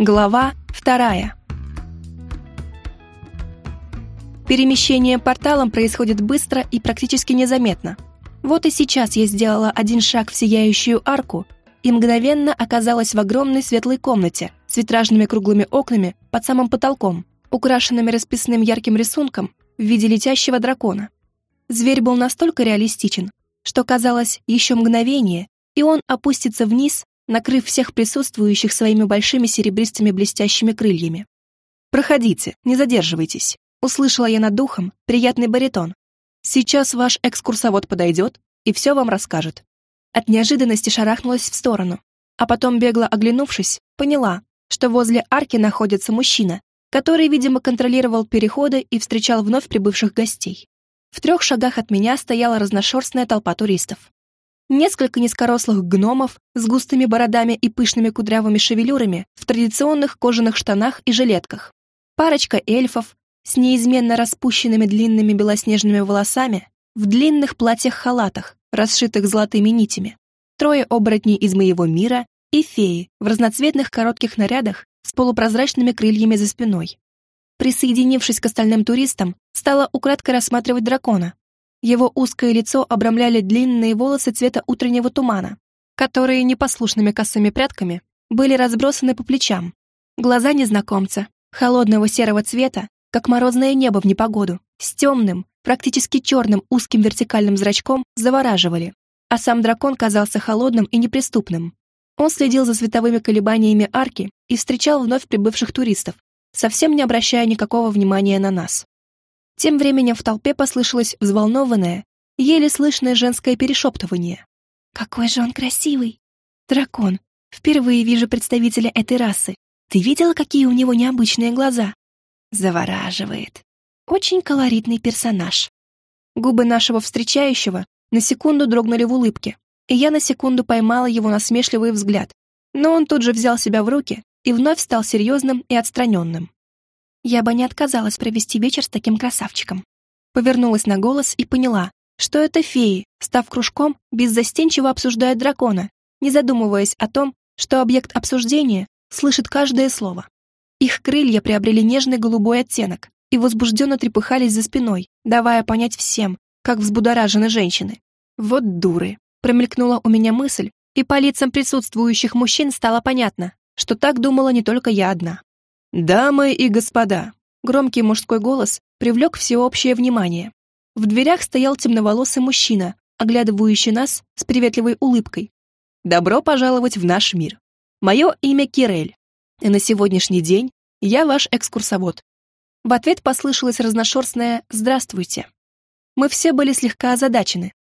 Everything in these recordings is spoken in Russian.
Глава вторая. Перемещение порталом происходит быстро и практически незаметно. Вот и сейчас я сделала один шаг в сияющую арку и мгновенно оказалась в огромной светлой комнате с витражными круглыми окнами под самым потолком, украшенными расписным ярким рисунком в виде летящего дракона. Зверь был настолько реалистичен, что казалось еще мгновение, и он опустится вниз, накрыв всех присутствующих своими большими серебристыми блестящими крыльями. «Проходите, не задерживайтесь», — услышала я над духом приятный баритон. «Сейчас ваш экскурсовод подойдет и все вам расскажет». От неожиданности шарахнулась в сторону, а потом, бегло оглянувшись, поняла, что возле арки находится мужчина, который, видимо, контролировал переходы и встречал вновь прибывших гостей. В трех шагах от меня стояла разношерстная толпа туристов. Несколько низкорослых гномов с густыми бородами и пышными кудрявыми шевелюрами в традиционных кожаных штанах и жилетках. Парочка эльфов с неизменно распущенными длинными белоснежными волосами в длинных платьях-халатах, расшитых золотыми нитями. Трое оборотней из моего мира и феи в разноцветных коротких нарядах с полупрозрачными крыльями за спиной. Присоединившись к остальным туристам, стала украдкой рассматривать дракона. Его узкое лицо обрамляли длинные волосы цвета утреннего тумана, которые непослушными косыми прядками были разбросаны по плечам. Глаза незнакомца, холодного серого цвета, как морозное небо в непогоду, с темным, практически черным узким вертикальным зрачком завораживали, а сам дракон казался холодным и неприступным. Он следил за световыми колебаниями арки и встречал вновь прибывших туристов, совсем не обращая никакого внимания на нас. Тем временем в толпе послышалось взволнованное, еле слышное женское перешептывание. «Какой же он красивый! Дракон! Впервые вижу представителя этой расы. Ты видела, какие у него необычные глаза? Завораживает. Очень колоритный персонаж». Губы нашего встречающего на секунду дрогнули в улыбке, и я на секунду поймала его насмешливый взгляд, но он тут же взял себя в руки и вновь стал серьезным и отстраненным. Я бы не отказалась провести вечер с таким красавчиком. Повернулась на голос и поняла, что это феи, став кружком, беззастенчиво обсуждают дракона, не задумываясь о том, что объект обсуждения слышит каждое слово. Их крылья приобрели нежный голубой оттенок и возбужденно трепыхались за спиной, давая понять всем, как взбудоражены женщины. Вот дуры. Промелькнула у меня мысль, и по лицам присутствующих мужчин стало понятно, что так думала не только я одна. «Дамы и господа!» Громкий мужской голос привлек всеобщее внимание. В дверях стоял темноволосый мужчина, оглядывающий нас с приветливой улыбкой. «Добро пожаловать в наш мир. Мое имя Кирель, и на сегодняшний день я ваш экскурсовод». В ответ послышалось разношерстное «Здравствуйте». Мы все были слегка озадачены.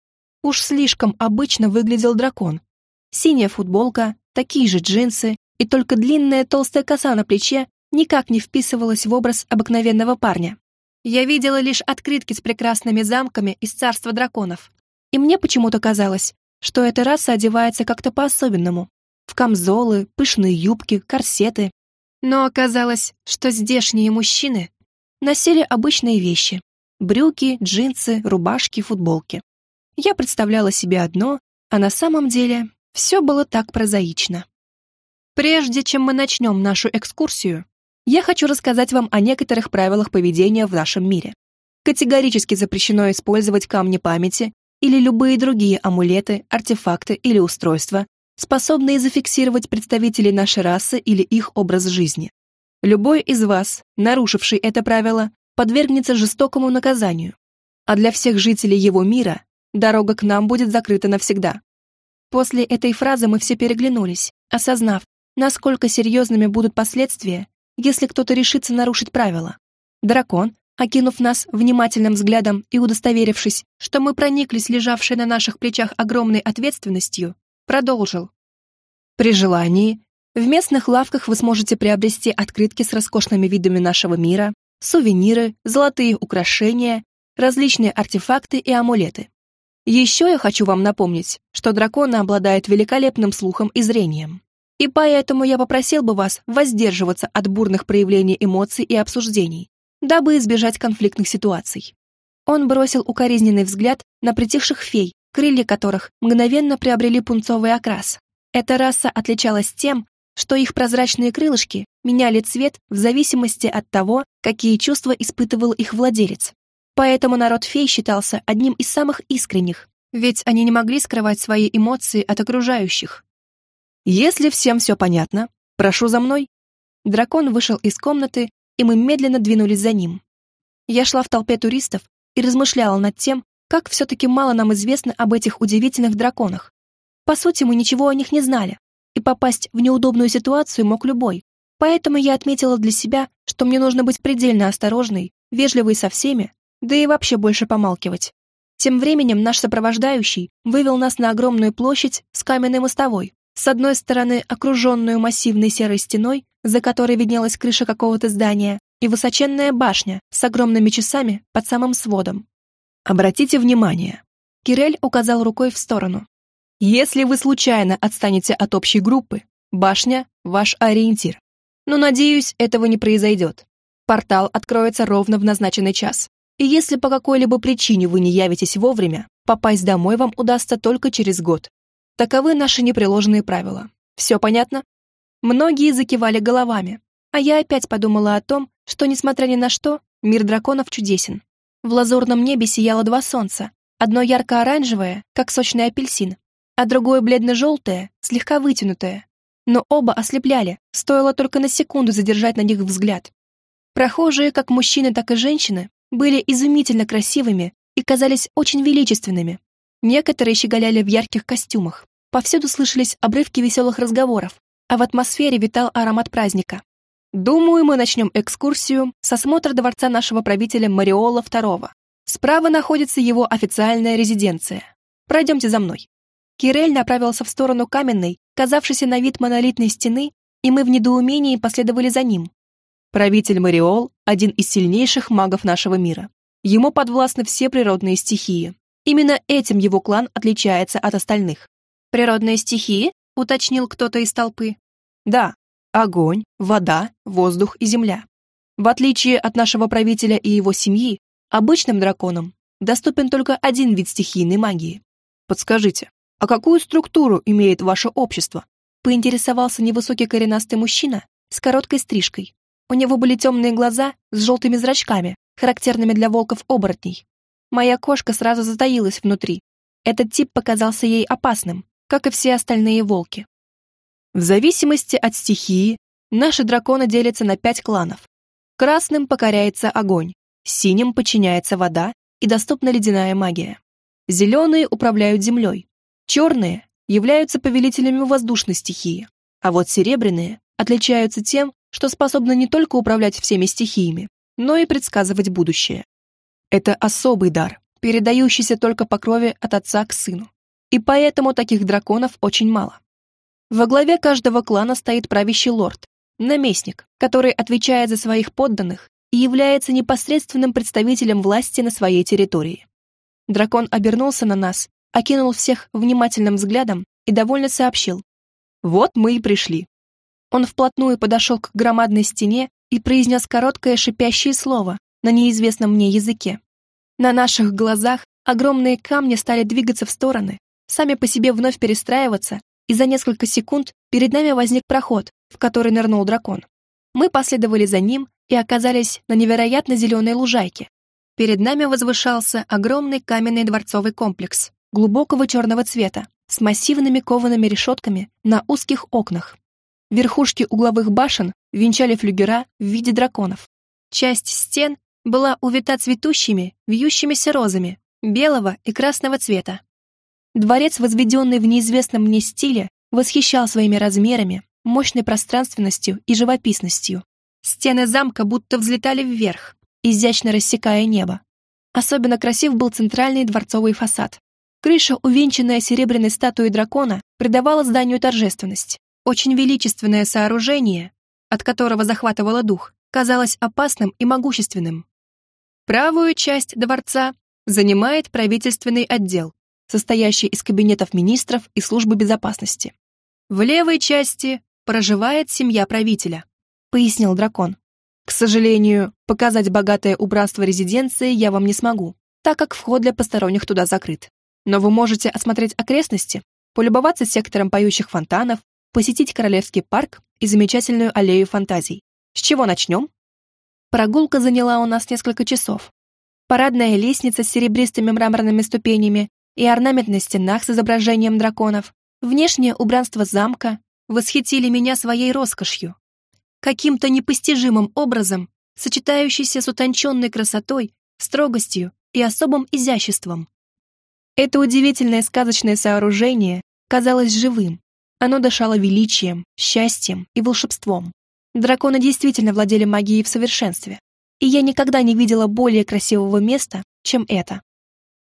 Уж слишком обычно выглядел дракон. Синяя футболка, такие же джинсы и только длинная толстая коса на плече никак не вписывалась в образ обыкновенного парня. Я видела лишь открытки с прекрасными замками из царства драконов. И мне почему-то казалось, что эта раса одевается как-то по-особенному. В камзолы, пышные юбки, корсеты. Но оказалось, что здешние мужчины носили обычные вещи. Брюки, джинсы, рубашки, футболки. Я представляла себе одно, а на самом деле все было так прозаично. Прежде чем мы начнем нашу экскурсию, я хочу рассказать вам о некоторых правилах поведения в нашем мире. Категорически запрещено использовать камни памяти или любые другие амулеты, артефакты или устройства, способные зафиксировать представителей нашей расы или их образ жизни. Любой из вас, нарушивший это правило, подвергнется жестокому наказанию, а для всех жителей его мира дорога к нам будет закрыта навсегда. После этой фразы мы все переглянулись, осознав, насколько серьезными будут последствия, если кто-то решится нарушить правила. Дракон, окинув нас внимательным взглядом и удостоверившись, что мы прониклись лежавшей на наших плечах огромной ответственностью, продолжил. При желании, в местных лавках вы сможете приобрести открытки с роскошными видами нашего мира, сувениры, золотые украшения, различные артефакты и амулеты. Еще я хочу вам напомнить, что драконы обладают великолепным слухом и зрением. И поэтому я попросил бы вас воздерживаться от бурных проявлений эмоций и обсуждений, дабы избежать конфликтных ситуаций. Он бросил укоризненный взгляд на притихших фей, крылья которых мгновенно приобрели пунцовый окрас. Эта раса отличалась тем, что их прозрачные крылышки меняли цвет в зависимости от того, какие чувства испытывал их владелец. Поэтому народ фей считался одним из самых искренних, ведь они не могли скрывать свои эмоции от окружающих. «Если всем все понятно, прошу за мной». Дракон вышел из комнаты, и мы медленно двинулись за ним. Я шла в толпе туристов и размышляла над тем, как все-таки мало нам известно об этих удивительных драконах. По сути, мы ничего о них не знали, и попасть в неудобную ситуацию мог любой. Поэтому я отметила для себя, что мне нужно быть предельно осторожной, вежливой со всеми, да и вообще больше помалкивать. Тем временем наш сопровождающий вывел нас на огромную площадь с каменной мостовой, с одной стороны окруженную массивной серой стеной, за которой виднелась крыша какого-то здания, и высоченная башня с огромными часами под самым сводом. Обратите внимание. Кирель указал рукой в сторону. Если вы случайно отстанете от общей группы, башня — ваш ориентир. Но, надеюсь, этого не произойдет. Портал откроется ровно в назначенный час. И если по какой-либо причине вы не явитесь вовремя, попасть домой вам удастся только через год. Таковы наши непреложные правила. Все понятно? Многие закивали головами, а я опять подумала о том, что, несмотря ни на что, мир драконов чудесен. В лазурном небе сияло два солнца, одно ярко-оранжевое, как сочный апельсин, а другое бледно-желтое, слегка вытянутое. Но оба ослепляли, стоило только на секунду задержать на них взгляд. Прохожие, как мужчины, так и женщины, были изумительно красивыми и казались очень величественными. Некоторые щеголяли в ярких костюмах. Повсюду слышались обрывки веселых разговоров, а в атмосфере витал аромат праздника. Думаю, мы начнем экскурсию с осмотра дворца нашего правителя Мариола II. Справа находится его официальная резиденция. Пройдемте за мной. Кирель направился в сторону каменной, казавшейся на вид монолитной стены, и мы в недоумении последовали за ним. Правитель Мариол – один из сильнейших магов нашего мира. Ему подвластны все природные стихии. Именно этим его клан отличается от остальных. «Природные стихии?» – уточнил кто-то из толпы. «Да, огонь, вода, воздух и земля. В отличие от нашего правителя и его семьи, обычным драконам доступен только один вид стихийной магии. Подскажите, а какую структуру имеет ваше общество?» Поинтересовался невысокий коренастый мужчина с короткой стрижкой, у него были темные глаза с желтыми зрачками, характерными для волков-оборотней. Моя кошка сразу затаилась внутри. Этот тип показался ей опасным, как и все остальные волки. В зависимости от стихии, наши драконы делятся на пять кланов. Красным покоряется огонь, синим подчиняется вода и доступна ледяная магия. Зеленые управляют землей, черные являются повелителями воздушной стихии, а вот серебряные отличаются тем, что способна не только управлять всеми стихиями, но и предсказывать будущее. Это особый дар, передающийся только по крови от отца к сыну. И поэтому таких драконов очень мало. Во главе каждого клана стоит правящий лорд, наместник, который отвечает за своих подданных и является непосредственным представителем власти на своей территории. Дракон обернулся на нас, окинул всех внимательным взглядом и довольно сообщил. «Вот мы и пришли. Он вплотную подошел к громадной стене и произнес короткое шипящее слово на неизвестном мне языке. На наших глазах огромные камни стали двигаться в стороны, сами по себе вновь перестраиваться, и за несколько секунд перед нами возник проход, в который нырнул дракон. Мы последовали за ним и оказались на невероятно зеленой лужайке. Перед нами возвышался огромный каменный дворцовый комплекс глубокого черного цвета с массивными коваными решетками на узких окнах. Верхушки угловых башен венчали флюгера в виде драконов. Часть стен была увита цветущими, вьющимися розами белого и красного цвета. Дворец, возведенный в неизвестном мне стиле, восхищал своими размерами, мощной пространственностью и живописностью. Стены замка будто взлетали вверх, изящно рассекая небо. Особенно красив был центральный дворцовый фасад. Крыша, увенчанная серебряной статуей дракона, придавала зданию торжественность. Очень величественное сооружение, от которого захватывало дух, казалось опасным и могущественным. Правую часть дворца занимает правительственный отдел, состоящий из кабинетов министров и службы безопасности. В левой части проживает семья правителя, пояснил дракон. К сожалению, показать богатое убранство резиденции я вам не смогу, так как вход для посторонних туда закрыт. Но вы можете осмотреть окрестности, полюбоваться сектором поющих фонтанов, посетить Королевский парк и замечательную аллею фантазий. С чего начнем? Прогулка заняла у нас несколько часов. Парадная лестница с серебристыми мраморными ступенями и орнамент на стенах с изображением драконов, внешнее убранство замка восхитили меня своей роскошью. Каким-то непостижимым образом, сочетающейся с утонченной красотой, строгостью и особым изяществом. Это удивительное сказочное сооружение казалось живым. Оно дышало величием, счастьем и волшебством. Драконы действительно владели магией в совершенстве. И я никогда не видела более красивого места, чем это.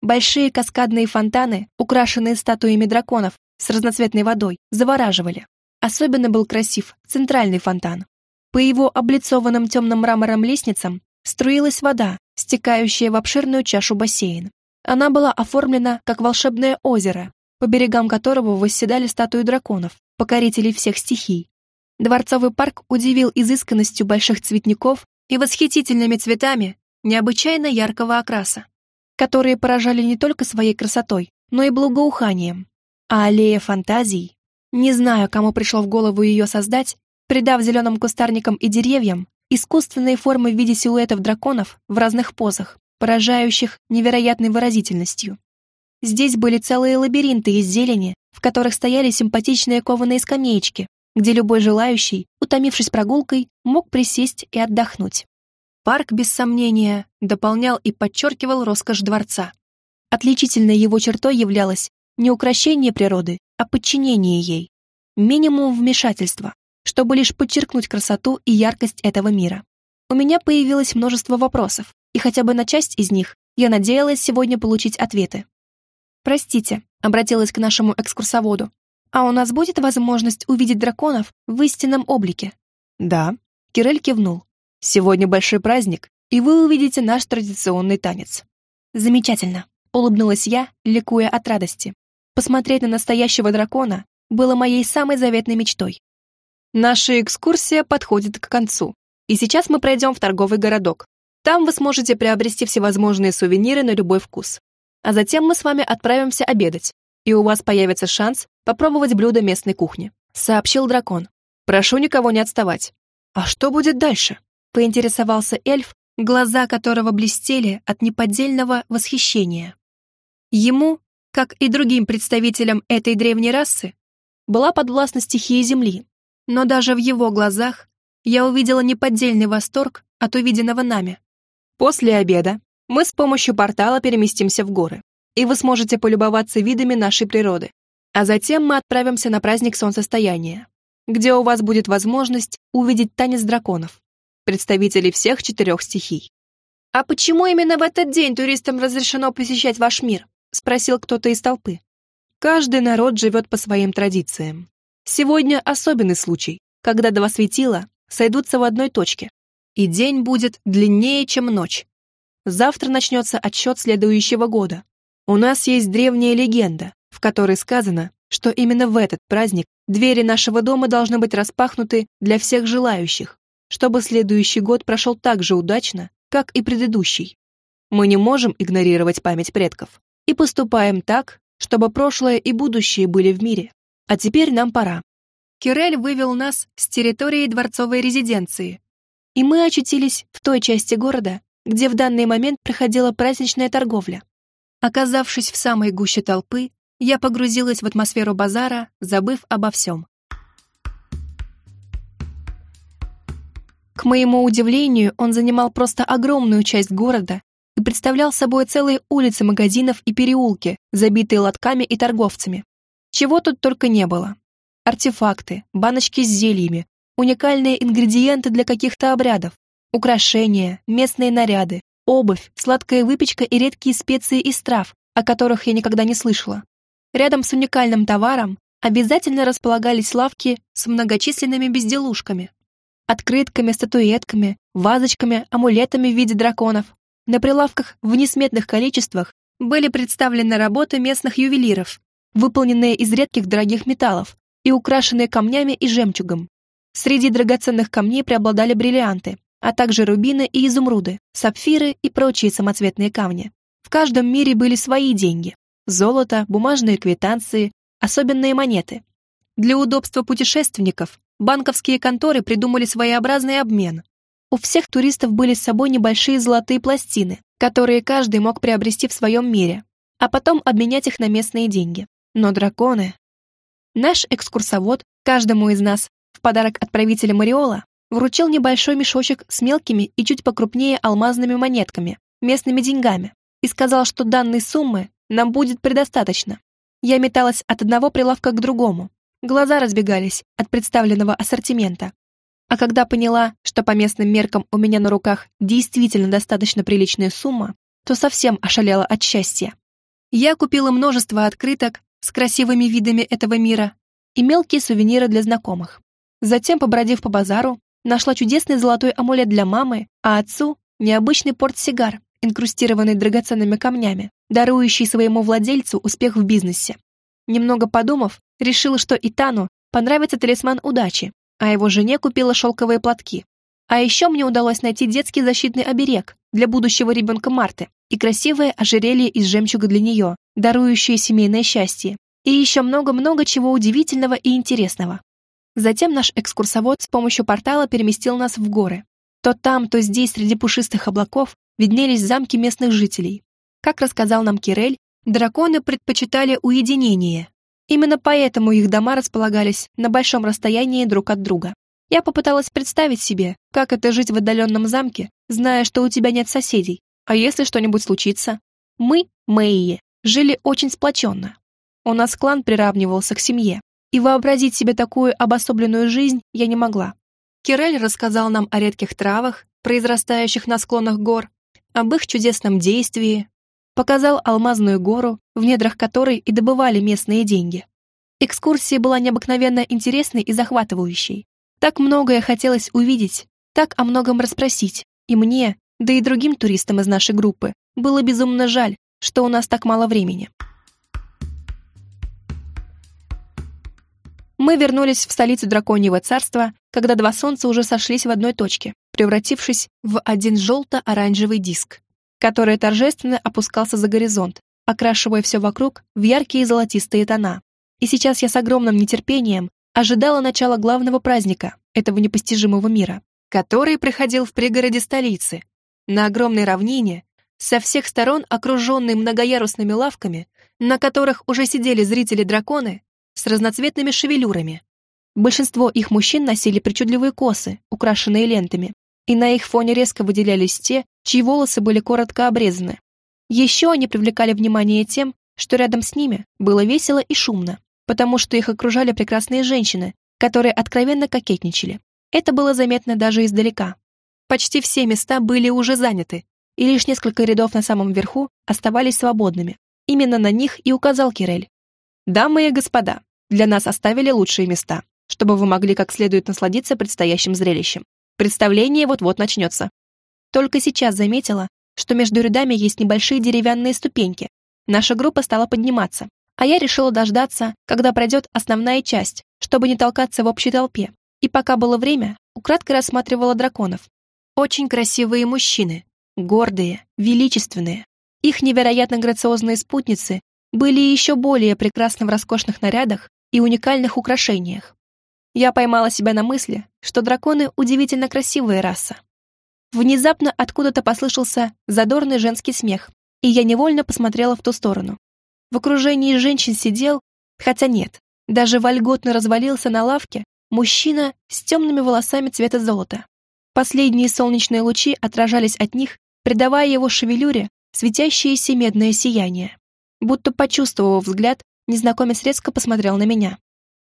Большие каскадные фонтаны, украшенные статуями драконов с разноцветной водой, завораживали. Особенно был красив центральный фонтан. По его облицованным темным мрамором лестницам струилась вода, стекающая в обширную чашу бассейн. Она была оформлена как волшебное озеро, по берегам которого восседали статуи драконов, покорителей всех стихий. Дворцовый парк удивил изысканностью больших цветников и восхитительными цветами необычайно яркого окраса, которые поражали не только своей красотой, но и благоуханием. А аллея фантазий, не знаю, кому пришло в голову ее создать, придав зеленым кустарникам и деревьям искусственные формы в виде силуэтов драконов в разных позах, поражающих невероятной выразительностью. Здесь были целые лабиринты из зелени, в которых стояли симпатичные кованые скамеечки, где любой желающий, утомившись прогулкой, мог присесть и отдохнуть. Парк, без сомнения, дополнял и подчеркивал роскошь дворца. Отличительной его чертой являлось не украшение природы, а подчинение ей. Минимум вмешательства, чтобы лишь подчеркнуть красоту и яркость этого мира. У меня появилось множество вопросов, и хотя бы на часть из них я надеялась сегодня получить ответы. «Простите», — обратилась к нашему экскурсоводу, «а у нас будет возможность увидеть драконов в истинном облике?» «Да», — Кирель кивнул. «Сегодня большой праздник, и вы увидите наш традиционный танец». «Замечательно», — улыбнулась я, ликуя от радости. Посмотреть на настоящего дракона было моей самой заветной мечтой. Наша экскурсия подходит к концу, и сейчас мы пройдем в торговый городок. Там вы сможете приобрести всевозможные сувениры на любой вкус а затем мы с вами отправимся обедать, и у вас появится шанс попробовать блюда местной кухни», — сообщил дракон. «Прошу никого не отставать». «А что будет дальше?» — поинтересовался эльф, глаза которого блестели от неподдельного восхищения. Ему, как и другим представителям этой древней расы, была подвластна стихия Земли, но даже в его глазах я увидела неподдельный восторг от увиденного нами. После обеда мы с помощью портала переместимся в горы, и вы сможете полюбоваться видами нашей природы. А затем мы отправимся на праздник солнцестояния, где у вас будет возможность увидеть танец драконов, представителей всех четырех стихий. «А почему именно в этот день туристам разрешено посещать ваш мир?» — спросил кто-то из толпы. «Каждый народ живет по своим традициям. Сегодня особенный случай, когда два светила сойдутся в одной точке, и день будет длиннее, чем ночь, Завтра начнется отсчет следующего года. У нас есть древняя легенда, в которой сказано, что именно в этот праздник двери нашего дома должны быть распахнуты для всех желающих, чтобы следующий год прошел так же удачно, как и предыдущий. Мы не можем игнорировать память предков и поступаем так, чтобы прошлое и будущее были в мире. А теперь нам пора. Кирель вывел нас с территории дворцовой резиденции, и мы очутились в той части города, где в данный момент проходила праздничная торговля. Оказавшись в самой гуще толпы, я погрузилась в атмосферу базара, забыв обо всем. К моему удивлению, он занимал просто огромную часть города и представлял собой целые улицы магазинов и переулки, забитые лотками и торговцами. Чего тут только не было. Артефакты, баночки с зельями, уникальные ингредиенты для каких-то обрядов, Украшения, местные наряды, обувь, сладкая выпечка и редкие специи из трав, о которых я никогда не слышала. Рядом с уникальным товаром обязательно располагались лавки с многочисленными безделушками. Открытками, статуэтками, вазочками, амулетами в виде драконов. На прилавках в несметных количествах были представлены работы местных ювелиров, выполненные из редких дорогих металлов и украшенные камнями и жемчугом. Среди драгоценных камней преобладали бриллианты, а также рубины и изумруды, сапфиры и прочие самоцветные камни. В каждом мире были свои деньги. Золото, бумажные квитанции, особенные монеты. Для удобства путешественников банковские конторы придумали своеобразный обмен. У всех туристов были с собой небольшие золотые пластины, которые каждый мог приобрести в своем мире, а потом обменять их на местные деньги. Но драконы... Наш экскурсовод каждому из нас в подарок от Мариола вручил небольшой мешочек с мелкими и чуть покрупнее алмазными монетками, местными деньгами, и сказал, что данной суммы нам будет предостаточно. Я металась от одного прилавка к другому. Глаза разбегались от представленного ассортимента. А когда поняла, что по местным меркам у меня на руках действительно достаточно приличная сумма, то совсем ошалела от счастья. Я купила множество открыток с красивыми видами этого мира и мелкие сувениры для знакомых. Затем, побродив по базару, нашла чудесный золотой амулет для мамы, а отцу — необычный портсигар, инкрустированный драгоценными камнями, дарующий своему владельцу успех в бизнесе. Немного подумав, решила, что Итану понравится талисман удачи, а его жене купила шелковые платки. А еще мне удалось найти детский защитный оберег для будущего ребенка Марты и красивое ожерелье из жемчуга для нее, дарующее семейное счастье, и еще много-много чего удивительного и интересного. Затем наш экскурсовод с помощью портала переместил нас в горы. То там, то здесь, среди пушистых облаков, виднелись замки местных жителей. Как рассказал нам Кирель, драконы предпочитали уединение. Именно поэтому их дома располагались на большом расстоянии друг от друга. Я попыталась представить себе, как это жить в отдаленном замке, зная, что у тебя нет соседей. А если что-нибудь случится? Мы, Мэйи, жили очень сплоченно. У нас клан приравнивался к семье и вообразить себе такую обособленную жизнь я не могла. Кирель рассказал нам о редких травах, произрастающих на склонах гор, об их чудесном действии, показал алмазную гору, в недрах которой и добывали местные деньги. Экскурсия была необыкновенно интересной и захватывающей. Так многое хотелось увидеть, так о многом расспросить, и мне, да и другим туристам из нашей группы, было безумно жаль, что у нас так мало времени. Мы вернулись в столицу Драконьего царства, когда два солнца уже сошлись в одной точке, превратившись в один желто-оранжевый диск, который торжественно опускался за горизонт, окрашивая все вокруг в яркие золотистые тона. И сейчас я с огромным нетерпением ожидала начала главного праздника этого непостижимого мира, который проходил в пригороде столицы, на огромной равнине, со всех сторон окруженной многоярусными лавками, на которых уже сидели зрители-драконы с разноцветными шевелюрами. Большинство их мужчин носили причудливые косы, украшенные лентами, и на их фоне резко выделялись те, чьи волосы были коротко обрезаны. Еще они привлекали внимание тем, что рядом с ними было весело и шумно, потому что их окружали прекрасные женщины, которые откровенно кокетничали. Это было заметно даже издалека. Почти все места были уже заняты, и лишь несколько рядов на самом верху оставались свободными. Именно на них и указал Кирель. «Дамы и господа, для нас оставили лучшие места, чтобы вы могли как следует насладиться предстоящим зрелищем. Представление вот-вот начнется. Только сейчас заметила, что между рядами есть небольшие деревянные ступеньки. Наша группа стала подниматься, а я решила дождаться, когда пройдет основная часть, чтобы не толкаться в общей толпе. И пока было время, украдкой рассматривала драконов. Очень красивые мужчины, гордые, величественные. Их невероятно грациозные спутницы были еще более прекрасны в роскошных нарядах и уникальных украшениях. Я поймала себя на мысли, что драконы удивительно красивая раса. Внезапно откуда-то послышался задорный женский смех, и я невольно посмотрела в ту сторону. В окружении женщин сидел, хотя нет, даже вольготно развалился на лавке мужчина с темными волосами цвета золота. Последние солнечные лучи отражались от них, придавая его шевелюре светящееся медное сияние. Будто почувствовав взгляд, незнакомец резко посмотрел на меня.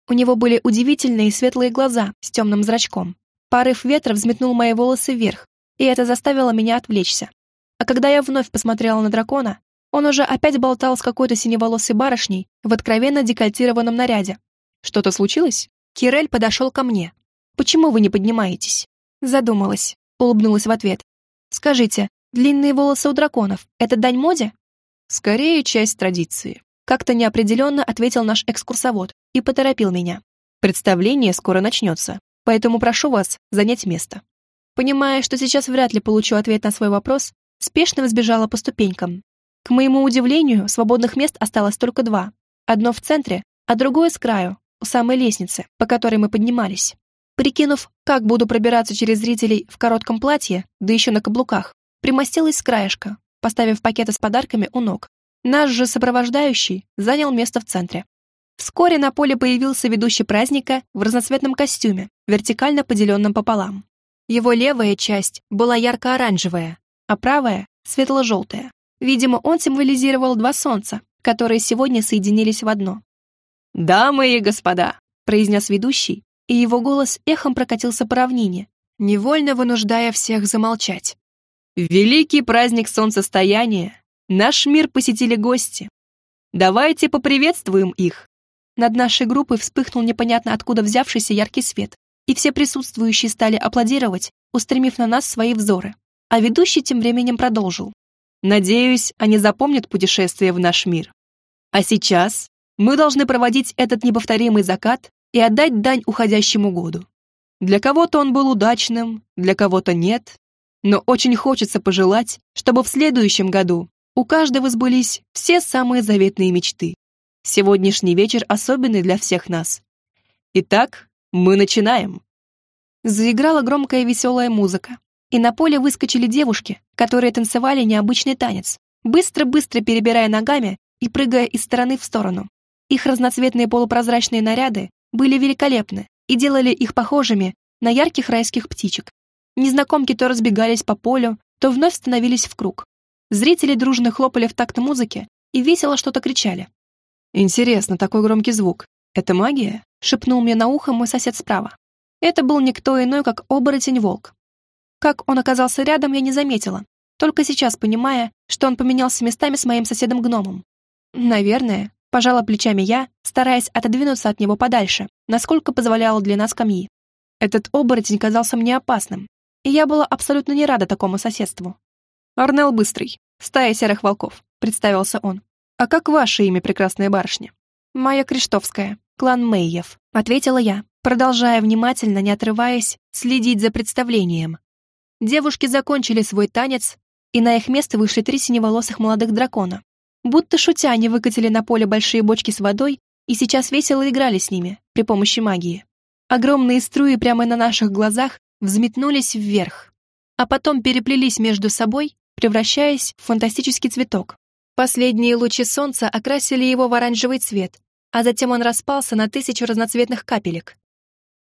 У него были удивительные светлые глаза с темным зрачком. Порыв ветра взметнул мои волосы вверх, и это заставило меня отвлечься. А когда я вновь посмотрела на дракона, он уже опять болтал с какой-то синеволосой барышней в откровенно декольтированном наряде. Что-то случилось? Кирель подошел ко мне. «Почему вы не поднимаетесь?» Задумалась, улыбнулась в ответ. «Скажите, длинные волосы у драконов — это дань моде?» «Скорее, часть традиции», как-то неопределенно ответил наш экскурсовод и поторопил меня. Представление скоро начнется, поэтому прошу вас занять место. Понимая, что сейчас вряд ли получу ответ на свой вопрос, спешно взбежала по ступенькам. К моему удивлению, свободных мест осталось только два. Одно в центре, а другое с краю, у самой лестницы, по которой мы поднимались. Прикинув, как буду пробираться через зрителей в коротком платье, да еще на каблуках, примостилась с краешка, поставив пакеты с подарками у ног. Наш же сопровождающий занял место в центре. Вскоре на поле появился ведущий праздника в разноцветном костюме, вертикально поделенном пополам. Его левая часть была ярко-оранжевая, а правая — светло-желтая. Видимо, он символизировал два солнца, которые сегодня соединились в одно. «Дамы и господа!» — произнес ведущий, и его голос эхом прокатился по равнине, невольно вынуждая всех замолчать. «Великий праздник солнцестояния! Наш мир посетили гости! Давайте поприветствуем их!» Над нашей группой вспыхнул непонятно откуда взявшийся яркий свет, и все присутствующие стали аплодировать, устремив на нас свои взоры. А ведущий тем временем продолжил. «Надеюсь, они запомнят путешествие в наш мир. А сейчас мы должны проводить этот неповторимый закат и отдать дань уходящему году. Для кого-то он был удачным, для кого-то нет, но очень хочется пожелать, чтобы в следующем году у каждого сбылись все самые заветные мечты. Сегодняшний вечер особенный для всех нас. Итак, мы начинаем. Заиграла громкая веселая музыка, и на поле выскочили девушки, которые танцевали необычный танец, быстро-быстро перебирая ногами и прыгая из стороны в сторону. Их разноцветные полупрозрачные наряды были великолепны и делали их похожими на ярких райских птичек. Незнакомки то разбегались по полю, то вновь становились в круг. Зрители дружно хлопали в такт музыки и весело что-то кричали. «Интересно, такой громкий звук. Это магия?» — шепнул мне на ухо мой сосед справа. Это был никто иной, как оборотень-волк. Как он оказался рядом, я не заметила, только сейчас понимая, что он поменялся местами с моим соседом-гномом. Наверное, пожала плечами я, стараясь отодвинуться от него подальше, насколько позволяла длина скамьи. Этот оборотень казался мне опасным, и я была абсолютно не рада такому соседству. «Арнел Быстрый, стая серых волков», — представился он. «А как ваше имя, прекрасная барышня?» «Майя Криштовская, клан Мейев», — ответила я, продолжая внимательно, не отрываясь, следить за представлением. Девушки закончили свой танец, и на их место вышли три синеволосых молодых дракона. Будто шутя, они выкатили на поле большие бочки с водой и сейчас весело играли с ними при помощи магии. Огромные струи прямо на наших глазах взметнулись вверх, а потом переплелись между собой, превращаясь в фантастический цветок. Последние лучи солнца окрасили его в оранжевый цвет, а затем он распался на тысячу разноцветных капелек.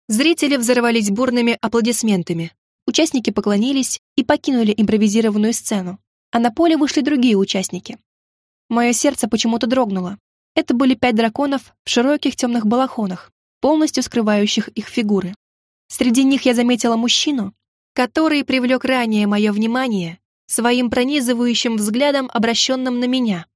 Зрители взорвались бурными аплодисментами. Участники поклонились и покинули импровизированную сцену, а на поле вышли другие участники. Мое сердце почему-то дрогнуло. Это были пять драконов в широких темных балахонах, полностью скрывающих их фигуры. Среди них я заметила мужчину, который привлек ранее мое внимание своим пронизывающим взглядом, обращенным на меня.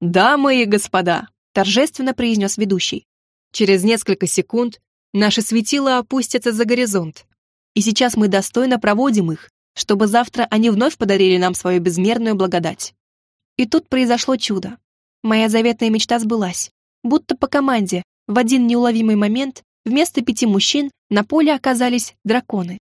«Дамы и господа!» — торжественно произнес ведущий. «Через несколько секунд наши светила опустятся за горизонт, и сейчас мы достойно проводим их, чтобы завтра они вновь подарили нам свою безмерную благодать». И тут произошло чудо. Моя заветная мечта сбылась. Будто по команде, в один неуловимый момент, вместо пяти мужчин на поле оказались драконы.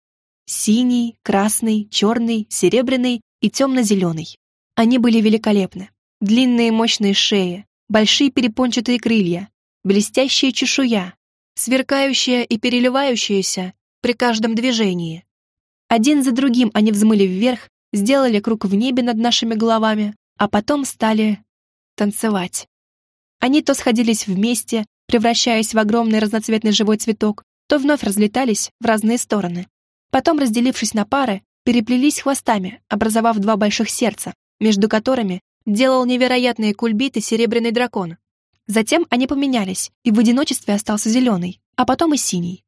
Синий, красный, черный, серебряный и темно-зеленый. Они были великолепны. Длинные мощные шеи, большие перепончатые крылья, блестящая чешуя, сверкающая и переливающаяся при каждом движении. Один за другим они взмыли вверх, сделали круг в небе над нашими головами, а потом стали танцевать. Они то сходились вместе, превращаясь в огромный разноцветный живой цветок, то вновь разлетались в разные стороны. Потом, разделившись на пары, переплелись хвостами, образовав два больших сердца, между которыми делал невероятные кульбиты серебряный дракон. Затем они поменялись, и в одиночестве остался зеленый, а потом и синий.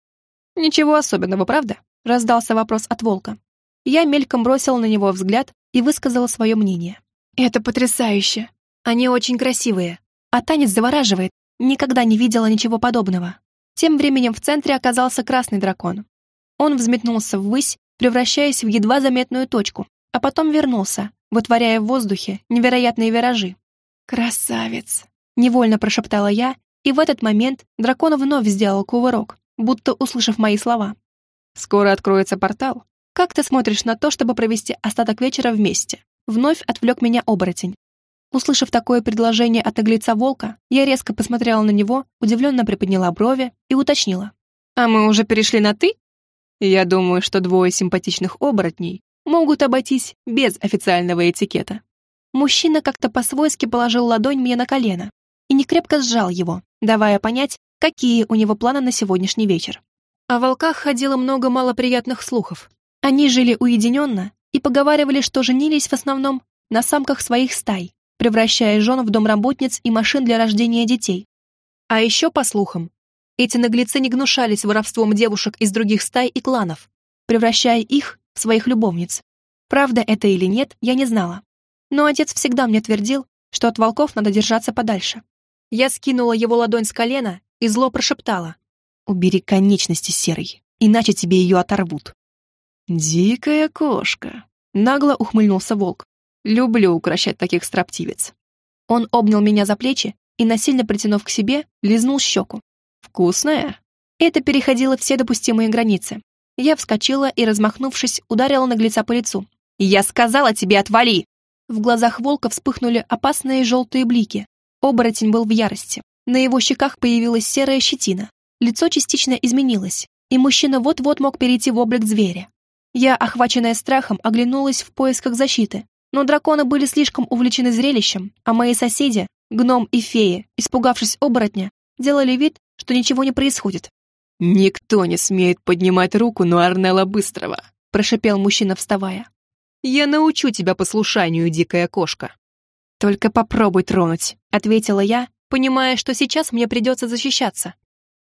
«Ничего особенного, правда?» — раздался вопрос от волка. Я мельком бросила на него взгляд и высказала свое мнение. «Это потрясающе! Они очень красивые, а танец завораживает, никогда не видела ничего подобного». Тем временем в центре оказался красный дракон. Он взметнулся ввысь превращаясь в едва заметную точку, а потом вернулся, вытворяя в воздухе невероятные виражи. «Красавец!» — невольно прошептала я, и в этот момент дракон вновь сделал кувырок, будто услышав мои слова. «Скоро откроется портал. Как ты смотришь на то, чтобы провести остаток вечера вместе?» Вновь отвлек меня оборотень. Услышав такое предложение от оглеца волка, я резко посмотрела на него, удивленно приподняла брови и уточнила. «А мы уже перешли на «ты»?» Я думаю, что двое симпатичных оборотней могут обойтись без официального этикета. Мужчина как-то по-свойски положил ладонь мне на колено и некрепко сжал его, давая понять, какие у него планы на сегодняшний вечер. О волках ходило много малоприятных слухов. Они жили уединенно и поговаривали, что женились в основном на самках своих стай, превращая жен в домработниц и машин для рождения детей. А еще, по слухам, эти наглецы не гнушались воровством девушек из других стай и кланов, превращая их в своих любовниц. Правда это или нет, я не знала. Но отец всегда мне твердил, что от волков надо держаться подальше. Я скинула его ладонь с колена и зло прошептала. «Убери конечности серой, иначе тебе ее оторвут». «Дикая кошка», — нагло ухмыльнулся волк. Люблю укращать таких строптивец. Он обнял меня за плечи и, насильно притянув к себе, лизнул щеку. «Вкусная?» Это переходило все допустимые границы. Я вскочила и, размахнувшись, ударила наглеца по лицу. «Я сказала тебе, отвали!» В глазах волка вспыхнули опасные желтые блики. Оборотень был в ярости. На его щеках появилась серая щетина. Лицо частично изменилось, и мужчина вот-вот мог перейти в облик зверя. Я, охваченная страхом, оглянулась в поисках защиты, но драконы были слишком увлечены зрелищем, а мои соседи, гном и феи, испугавшись оборотня, делали вид, что ничего не происходит. «Никто не смеет поднимать руку на Арнелла Быстрого», прошипел мужчина, вставая. «Я научу тебя послушанию, дикая кошка». «Только попробуй тронуть», — ответила я, понимая, что сейчас мне придется защищаться.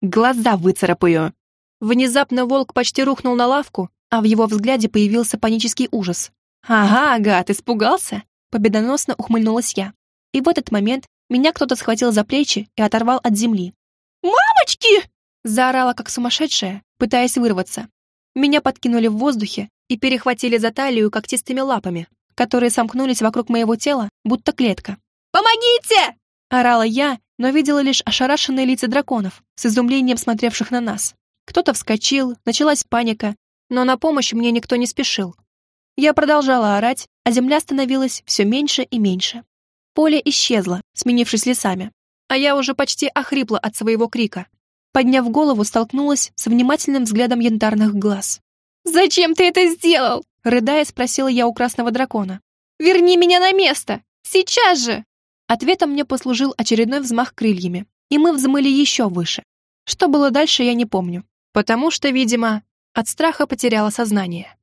«Глаза выцарапаю». Внезапно волк почти рухнул на лавку, а в его взгляде появился панический ужас. «Ага, гад, испугался?» Победоносно ухмыльнулась я. И в этот момент меня кто-то схватил за плечи и оторвал от земли. «Мамочки!» Заорала, как сумасшедшая, пытаясь вырваться. Меня подкинули в воздухе и перехватили за талию когтистыми лапами, которые сомкнулись вокруг моего тела, будто клетка. «Помогите!» Орала я, но видела лишь ошарашенные лица драконов, с изумлением смотревших на нас. Кто-то вскочил, началась паника, но на помощь мне никто не спешил. Я продолжала орать, а земля становилась все меньше и меньше. Поле исчезло, сменившись лесами, а я уже почти охрипла от своего крика. Подняв голову, столкнулась с внимательным взглядом янтарных глаз. «Зачем ты это сделал?» Рыдая, спросила я у красного дракона. «Верни меня на место! Сейчас же!» Ответом мне послужил очередной взмах крыльями, и мы взмыли еще выше. Что было дальше, я не помню, потому что, видимо, от страха потеряла сознание.